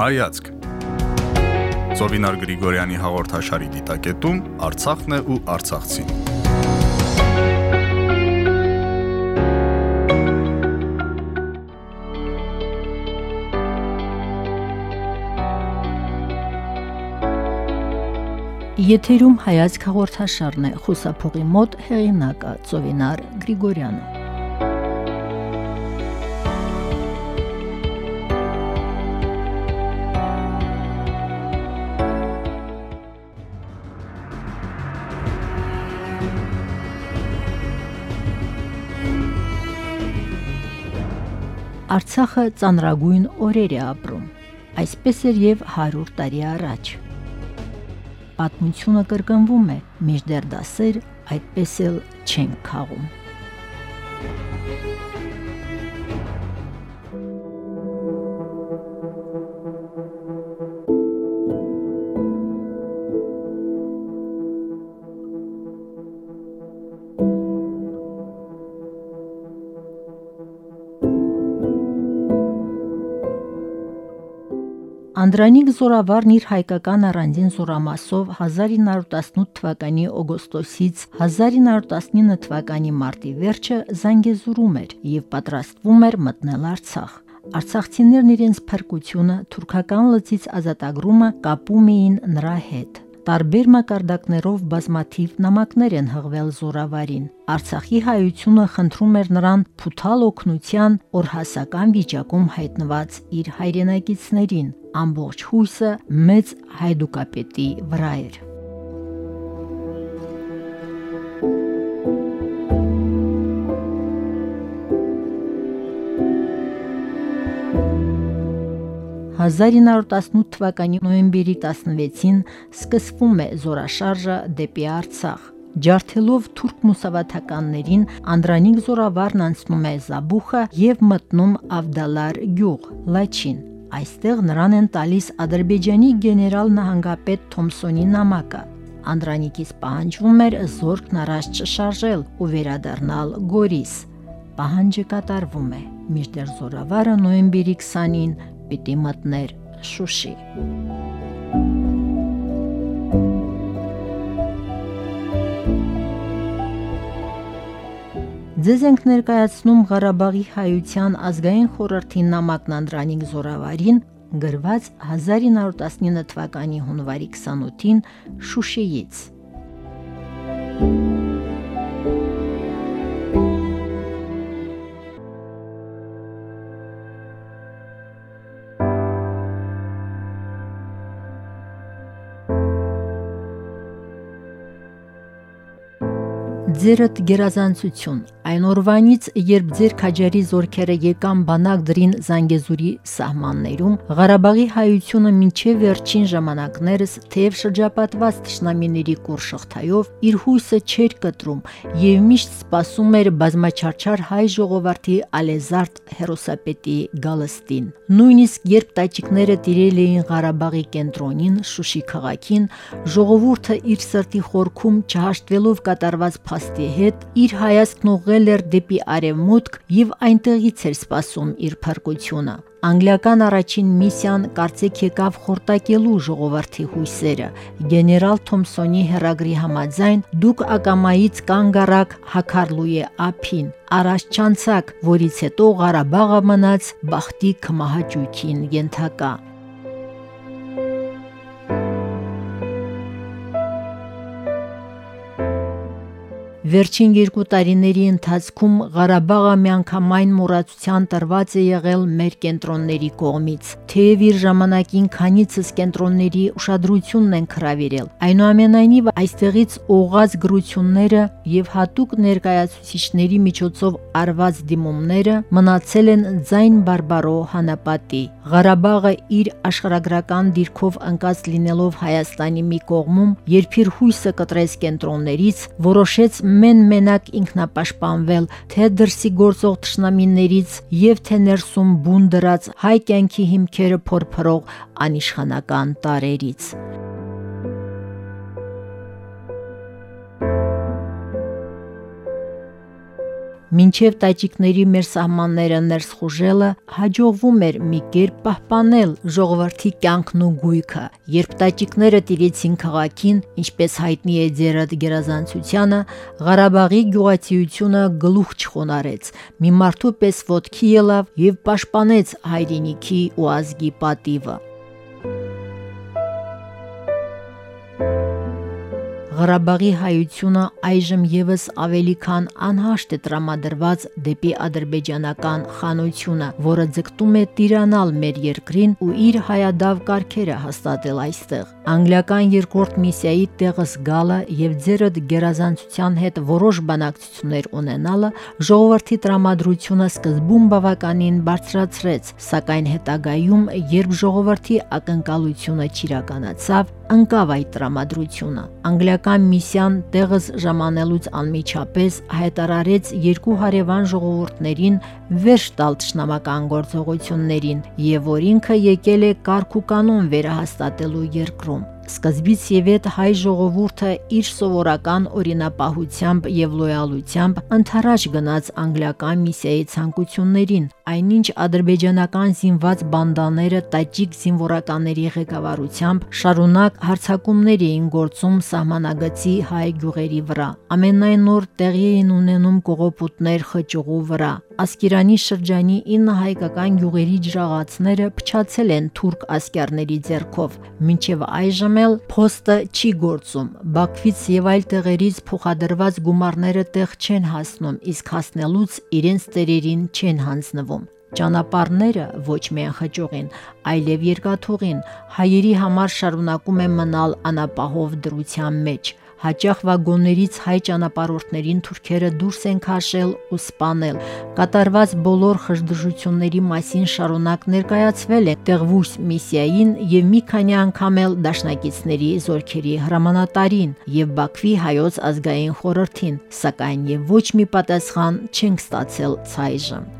Հայացք Զովինար Գրիգորյանի հաղորդաշարի դիտակետում Արցախն է ու Արցախցին։ Եթերում հայացք հաղորդաշարն է խուսափողի մոտ հեղինակը Զովինար Գրիգորյանը։ Արցախը ծանրագույն օրեր է ապրում։ Այսպես էր եւ 100 տարի առաջ։ Պատմությունը կրկնվում է, մինչդեռ դասեր այդպես էլ չեն քաղում։ Անդրանիկ Զորավարն իր հայկական առանձին զորամասով 1918 թվականի օգոստոսից 1919 թվականի մարտի վերջը Զանգեզուրում էր եւ պատրաստվում էր մտնել Արցախ։ Արցախցիներն իրենց փրկությունը թուրքական լծից ազատագրումը կապում էին նրա հետ տարբեր մակարդակներով բազմաթիվ նամակներ են հղվել Զորավարին։ Արցախի հայությունը խնդրում էր նրան փութալ օգնության օրհասական վիճակում հայտնված իր հայրենակիցներին։ Ամբողջ հույսը մեծ հայդուկապետի վրա էր։ 1918 թվականի նոյեմբերի 16-ին սկսվում է զորաշարժը դեպի Արցախ։ Ջարդելով թուրք մուսավաթականներին Անդրանիկ Զորավարն անցնում է Զաբուխը եւ մտնում Ավդալար գյուղ Լաչին։ Այստեղ նրան են տալիս Ադրբեջանի գեներալ նահանգապետ Թոմսոնի նամակը։ Անդրանիկից պահանջվում էր զորքն առաջ չշարժել ու վերադառնալ Գորիս։ Պահանջը կատարվում է։ Մինչդեռ Զորավարը նոյեմբերի 20-ին պիտի մտներ Շուշի։ Ձեզ ենք ներկայացնում Ղարաբաղի հայության ազգային խորհրդի նամակն Անդրանիկ Զորավարին գրված 1919 թվականի հունվարի 28-ին Շուշիից։ ձերդ գերազանցություն այն օրվանից երբ ձեր քաջարի զորքերը եկան բանակ դրին Զանգեզուրի սահմաններում Ղարաբաղի հայությունը մինչև վերջին ժամանակներս թեև շրջապատված ճշնամիների կորշղթայով իր հույսը չէր կտրում եւ միշտ սպասում էր բազմաչարչար հայ ժողովրդի ալեզարդ հերոսապետի գալստին նույնիսկ երբ տաճիկները տիրել էին Ղարաբաղի կենտրոնին Շուշի քաղաքին ժողովուրդը իր սրտի խորքում չհաշտվելով կատարված փաստ Արվեստի հետ իր հայացքն ուղղել էր դեպի արևմուտք եւ այնտեղից էր սպասում իր փրկությունը։ Անգլիական առաջին միսիան կարծեք եկավ խորտակելու ժողովրդի հույսերը։ Գեներալ Թոմսոնի հերագրի համաձայն դուք ակամայից կանգ առաք Հակարլուի ափին, առաջ չանցակ, որից հետո Ղարաբաղը մնաց բախտի կմահաճույքին ենթակա։ Վերջին երկու տարիների ընթացքում Ղարաբաղը միանգամայն մոռացության տրված է եղել մեր կենտրոնների կողմից։ Թեև իր ժամանակին քանիցս կենտրոնների ուշադրությունն են հravirել։ Այնուամենայնիվ այստեղից օղած գրությունները եւ հատուկ ներկայացուցիչների միջոցով արված դիմումները մնացել են ձայն բարբարո հանապատի։ Ղարաբաղը իր աշխարհագրական դիրքով անկած լինելով Հայաստանի մի կողմում, երբ իր հույսը կտրեց կենտրոններից, որոշեց մեն մենակ ինքնապաշտպանվել թե դրսի գործող ճշնամիներից եւ թե ներսում բուն դրած հայ կյանքի հիմքերը փորփրող անիշխանական տարերից։ Մինչև տաճիկների մեր սահմանները ներս խուժելը հաջողվում էր մի կերպ պահպանել ժողովրդի կյանքն ու գույքը։ Երբ տաճիկները տիրեցին քաղաքին, ինչպես հայտնի է ձերդ գերազանցությանը, Ղարաբաղի գյուղացիությունը գլուխ չխոնարեց։ Մի մարդու պես ոտքի ելավ եւ պաշտպանեց հայրենիքի ու ազգի պատիվը։ Ղարաբաղի հայությունը այժմ եւս ավելի քան անհաշտ է տրամադրված դեպի ադրբեջանական խանությունը, որը ձգտում է տիրանալ մեր երկրին ու իր հայադավ կարգերը հաստատել այստեղ։ Անգլիական երկրորդ միսիայի տեղս գալը եւ ձերդ գերազանցության հետ որոշ բանակցություններ ունենալը ժողովրդի տրամադրությունը սկզբում բավականին բարձրացրեց, սակայն հետագայում, երբ ժողովրդի ակնկալությունը չիրականացավ, ընկավ այդ տրամադրությունը։ Անգլիական միսիան տեղս ժամանելուց անմիջապես հայտարարեց երկու հարևան ժողովուրդներին վերջ տալ ճշնամական գործողություններին, եւ որ ինքը եկել է կարգ ու կանոն վերահաստատելու երկրում։ Սկզբից եւ այդ հայ ժողովուրդը իր սովորական օրինապահությամբ եւ լոյալությամբ ընթരാճ գնաց անգլիական միսիայի ցանկություններին, այնինչ ադրբեջանական զինված բանդաները տաճիկ զինվորականների ղեկավարությամբ շարունակ հարձակումներ էին գործում սահմանագծի հայ գյուղերի վրա։ Ամենայն նոր տեղի էին ունենում կողոպուտներ խճուղու վրա։ Ասկերանի շրջանի 9 հայկական գյուղերի ջրաղացները փչացել են թուրք ասկերների ձեռքով։ Մինչև այժմ էլ փոստը չի գործում։ Բաքվից եւ այլ տեղերից փոխադրված գումարները տեղ չեն հասնում, իսկ հասնելուց իրենց տերերին չեն հանձնվում։ Ճանապարհները ոչ միայն խճողին, այլև երկաթուղին հայերի համար շարունակում են մնալ անապահով դրության մեջ հաճախ վագոններից հայ ճանապարհորդներին թուրքերը դուրս են քաշել ու սպանել։ Կատարված բոլոր խժդժությունների մասին շարունակ ներկայացվել է Տեղվուս միսիային եւ մի քանի անգամ էլ դաշնակիցների զորքերի հրամանատարին եւ Բաքվի հայոց ազգային խորհրդին, սակայն եւ ոչ մի պատասխան չենք ստացել ցայժմ։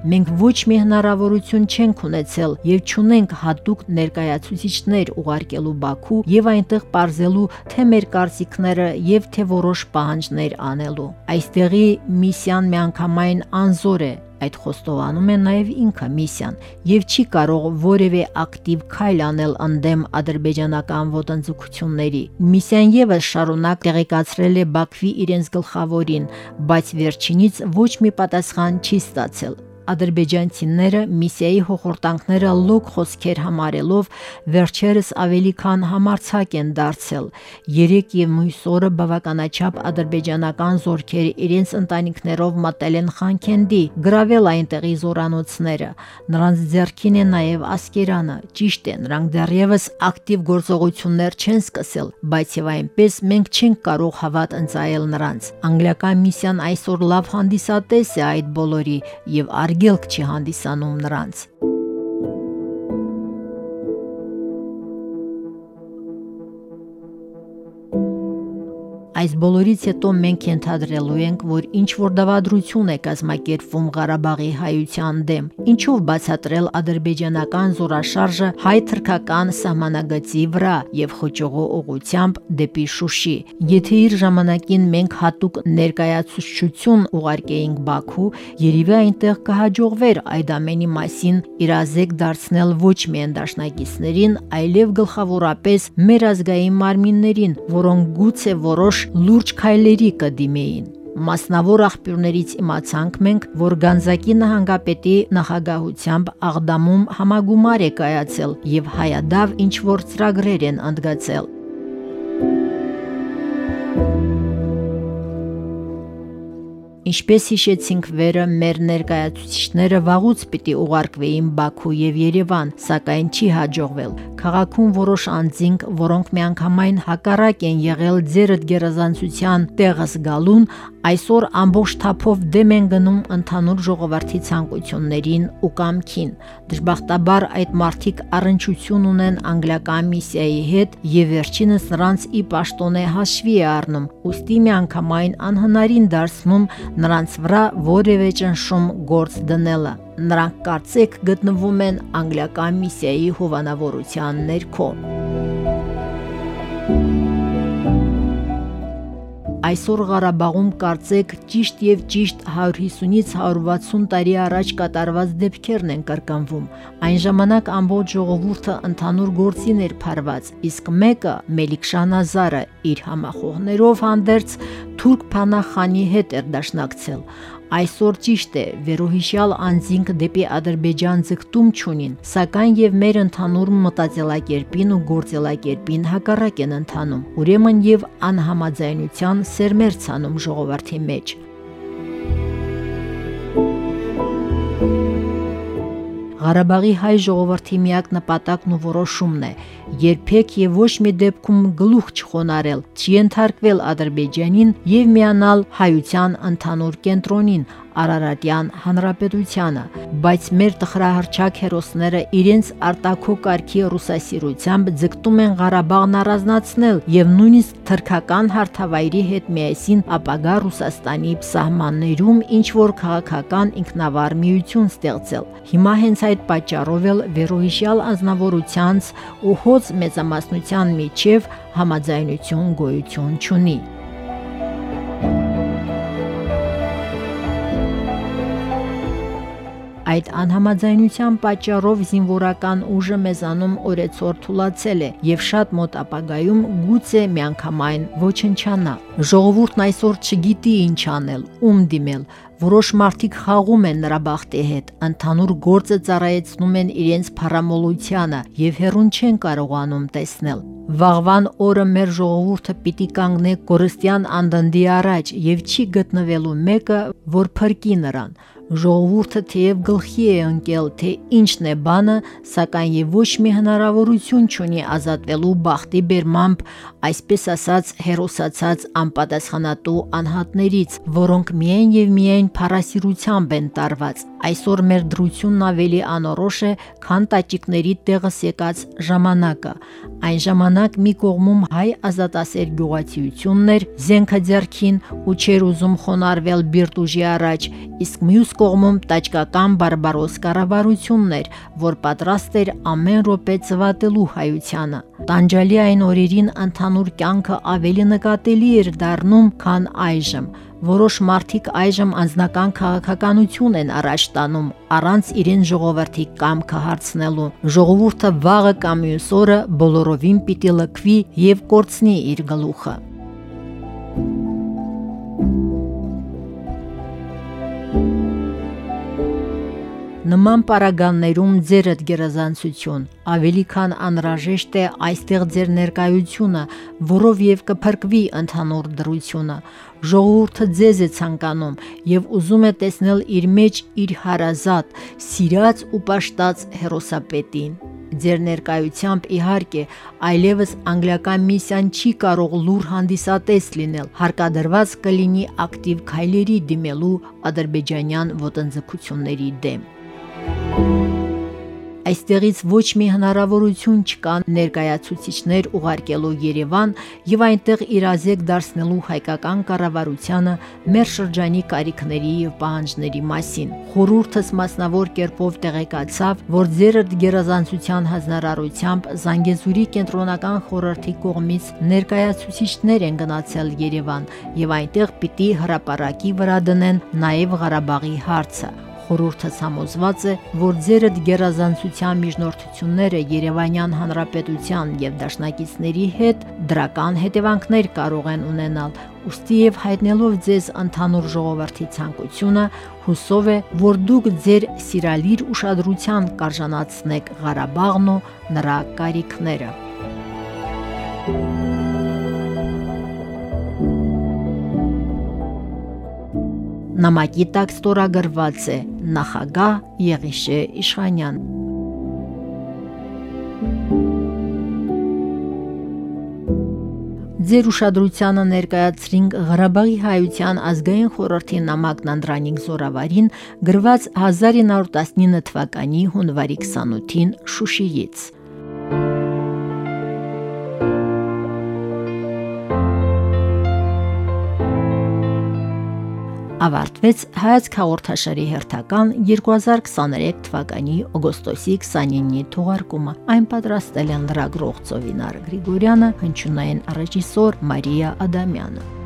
Մենք ոչ մի հնարավորություն չենք ունեցել եւ ճունենք հատուկ ներկայացուցիչներ ուղարկելու Բաքու եւ այնտեղ ողջելու թե մեր կարծիքները եւ թե որոշ պահանջներ անելու։ Այստեղի միսիան միանգամայն անզոր է, այդ խոստովանում է նաև ինքը միսիան եւ չի կարող որևէ ակտիվ քայլ անել ընդդեմ ադրբեջանական ոտնձգությունների։ Միսիան եւս շարունակ տեղեկացրել է Բաքվի իրենց գլխավորին, բայց վերջինից ոչ մի պատասխան չի ստացել ադրբեջանցիները միսիայի հողորտանքները լոկ խոսքեր համարելով վերջերս ավելի քան համարցակ են դարձել։ Երեք եւ մյուս օրը բավականաչափ ադրբեջանական զորքեր իրենց ընտանիքներով մտել են Խանքենդի, գրավել այնտեղի զորանոցները։ Նրանց ձեռքին է նաեւ Ասկերանը։ Ճիշտ է, նրանք դեռևս ակտիվ գործողություններ չեն սկսել, բայց եւ այնպես մենք չենք կարող հավատ ընծայել նրանց։ Անգլիական միսիան այսօր լավ հանդիսատես է այդ բոլորի եւ արգ արգելք չի հանդիսանում նրանց։ Այս բոլորից հետո մենք ենթադրելու ենք, որ ինչ որ դավադրություն է կազմակերպվում Ղարաբաղի հայության դեմ, ինչով բացատրել ադրբեջանական զորաշարժը հայ-թրքական սահմանագծի վրա եւ խոճողո ուղությամբ դեպի Շուշի։ Եթե իր ժամանակին մենք հատուկ ներկայացուցչություն ուղարկեինք Բաքու, երևի այնտեղ կհաջողվեր այդ ամենի մասին իրազեկ դարձնել ոչ միայն դաշնակիցներին, այլև գլխավորապես մեր ազգային մարմիններին, որոնք գուցե որոշ լուրջ քայլերի կդիմեին։ Մասնավոր աղբյուրներից իմացանք մենք, որ Գանձակի նահանգապետի նախագահությամբ Աղդամում համագումար է կայացել եւ հայադավ ինչ որ ծրագրեր են ընդգծել։ Ինչպես հիշեցինք վերը, մեր ներկայացուցիչները վաղուց պիտի ուղարկվեին Բաքու եւ Երևան, սակայն չի հաջողվել։ Խաղակում որոշ անձինք, որոնք միանգամայն հակառակ են եղել ձերդ գերազանցության տեղս գալուն, այսօր ամբողջ թափով դեմ են գնում ընդհանուր ժողովրդի ցանկություններին ու կամքին։ Դժբախտաբար այդ մարդիկ առնչություն ունեն անգլիական միսիայի հետ եւ վերջինս նրանց ի պաշտոն է հաշվի է առնում։ Ոստի միանգամայն անհնարին դարձնում նրանց վրա որևէ ճնշում գործ դնելը։ Նրանք կարծեք գտնվում են անգլիական միսիայի հովանավորության ներքո։ Այսօր Ղարաբաղում կարծեք ճիշտ եւ ճիշտ 150-ից 160 տարի առաջ կատարված դեպքերն են կրկնվում։ Այն ժամանակ ամբողջ ժողովուրդը ընդհանուր գործին էր փարված, իսկ մեկը Մելիքշանազարը իր համախոհներով հանդերձ թուրք փանախանի հետ էր դաշնակցել։ Այսօր ճիշտ է, վերոհիշյալ անձինք դեպի Ադրբեջան ձգտում չունին, սակայն եւ մեր ընդհանուր մտածելակերպին ու գործելակերպին հակառակ են ընթանում։ Ուրեմն եւ անհամաձայնության սերմեր ցանում ժողովրդի մեջ։ Ղարաբաղի հայ ժողովրդի միակ նպատակն ու որոշումն է երբեք եւ ոչ մի դեպքում գլուխ չխոնարել, չընթարկվել Ադրբեջանին եւ միանալ հայության ընդհանուր կենտրոնին, Արարատյան հանրապետությանը, բայց մեր տխրահարճակ հերոսները իրենց արտակո կարգի ռուսասիրությամբ ձգտում են Ղարաբաղն առանձնացնել եւ նույնիսկ թրքական հարթավայրի հետ միասին ապագա Ռուսաստանի սահմաններում ինչ որ քաղաքական ինքնավար միություն ստեղծել։ Հիմա հենց այդ պատճառով էլ վերոհիշյալ անznավորությանց ու հոց մեծամասնության միջև համաձայնություն գոյություն չունի։ Այդ անհամաձայնության պատճառով զինվորական ուժը մեզանում օրեցօր թուլացել է եւ շատ մոտ ապագայում գուցե միանգամայն ոչնչանա։ Ժողովուրդն այսօր չգիտի ինչ անել, ում դիմել, Որոշ մարդիկ խաղում են նրա բախտի հետ, ընդհանուր գործը ծառայեցնում են իրենց փառամոլությանը եւ հերուն չեն կարողանում տեսնել։ Վաղվան օրը մեր ժողովուրդը պիտի կանգնե կորստյան անդնդի առաջ եւ չի գտնվելու մեկը, որ փրկի նրան ժողովուրդը թեև գլխի է ընկել, թե ինչն է բանը, սակայն եւ ոչ մի հնարավորություն չունի ազատվելու բախտի բերմամբ, այսպես ասած, հերոսացած անպատասխանատու անհատներից, որոնք միայն եւ միայն փառասիրությամբ են տարված։ Այսօր մեր դրությունն ավելի անորոշ է, քան տաճիկների տեղս եկած ժամանակը։ Այն ժամանակ մի կողմում հայ ազատասեր գյուղացիությունն էր, զենքը ձեռքին ու չեր ուզում խոնարվել բիրտուժի առաջ, իսկ մյուս կողմում տաճկական բարբարոս կառավարությունն էր, որ պատրաստ էր ամեն րոպե ծվատելու հայությանը։ Տանջալի այն օրերին ընդհանուր կյանքը ավելի նկատելի էր դառնում, քան այժմ։ Որոշ մարդիկ այժմ անձնական քաղաքականություն են առաջ տանում առանց իրեն ժողովրդի կամքը հարցնելու։ Ժողովուրդը վաղը կամ մյուս օրը բոլորովին պիտի լքվի եւ կորցնի իր գլուխը։ Նման պարագաններում ձերդ գերազանցություն ավելի քան անհրաժեշտ է այստեղ ձեր ներկայությունը, որով եւ կփրկվի ընդհանուր դրությունը։ Ժողովուրդը ձեզ է ցանկանում եւ ուզում է տեսնել իր մեջ իր հարազատ, սիրած ու պաշտած հերոսապետին։ Ձեր ներկայությամբ իհարկե այլևս անգլիական միսիան չի կարող լուր հանդիսատես լինել, հարկադրված կլինի ակտիվ քայլերի դիմելու ադրբեջանյան ոտնձգությունների դեմ։ Այստեղից ոչ մի հնարավորություն չկա ներկայացուցիչներ ուղարկելու Երևան եւ այնտեղ իրազեկ դարձնելու հայկական կառավարությանը մեր շրջանի կարիքների եւ պահանջների մասին։ Խորհուրդս մասնավոր կերպով տեղեկացավ, որ ձերդ գերազանցության հանրարարությամբ Զանգեզուրի կենտրոնական խորհրդի կողմից ներկայացուցիչներ են գնացել Երևան եւ այնտեղ պիտի հրաապարակի վրա դնեն նաեւ Ղարաբաղի հարցը խորհուրդը համոզված է, որ ձերդ գերազանցության միջնորդությունները Երևանյան Հանրապետության եւ դաշնակիցների հետ դրական հետևանքներ կարող են ունենալ, ուստի եւ հայտնելով ձեզ ընդհանուր ժողովրդի ցանկությունը, հուսով է, որ դուք ձեր սիրալիր ուշադրության կարժանացնեք Ղարաբաղն ու նրա կարիքները։ Նամակի տակ ստորագրված է նախագահ Եղիշե Իշխանյան։ Ձեր ուշադրությանը ներկայացրինք Ղարաբաղի հայության ազգային խորհրդի նամակն Անդրանիկ Զորավարին գրված 1919 թվականի հունվարի 28-ին Շուշիից։ ավարտվեց հայաց հաղորդաշարի հերթական 2023 թվականի օգոստոսի 29-ի թողարկումը։ Այն պատրաստել են լրագրող Ծովինար Գրիգորյանը, հնչյունային ռեժիսոր Մարիա Ադամյանը։